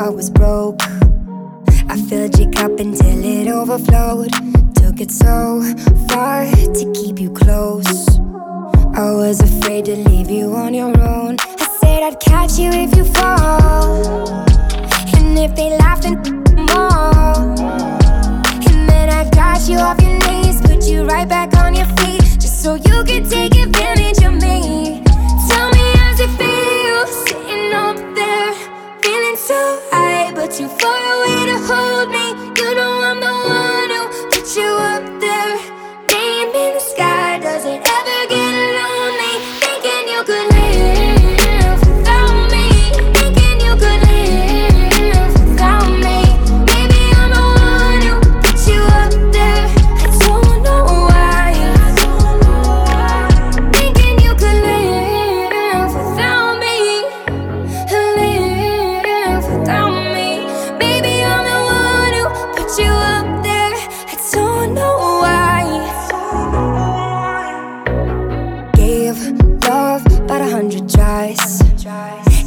heart was broke. I filled your cup until it overflowed. Took it so far to keep you close. I was afraid to leave you on your own. Said I'd catch you if you fall. And if they laugh, then more. And then I got you off your knees, put you right back on your feet, just so you could take advantage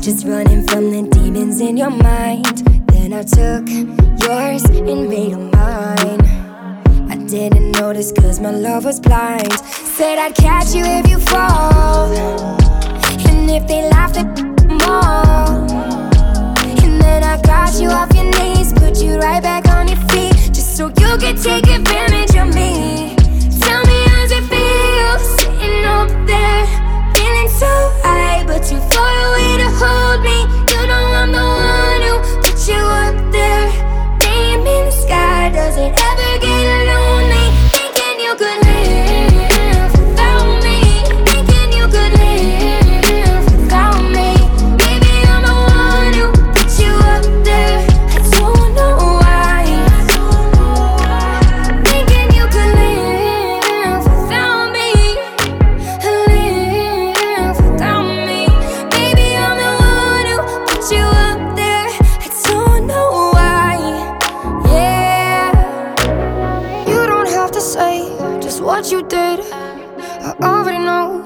Just running from the demons in your mind. Then I took yours and made them mine. I didn't notice cause my love was blind. Said I'd catch you if you fall. And if they laughed at you did. I already know.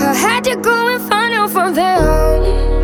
I had to go and find out from them.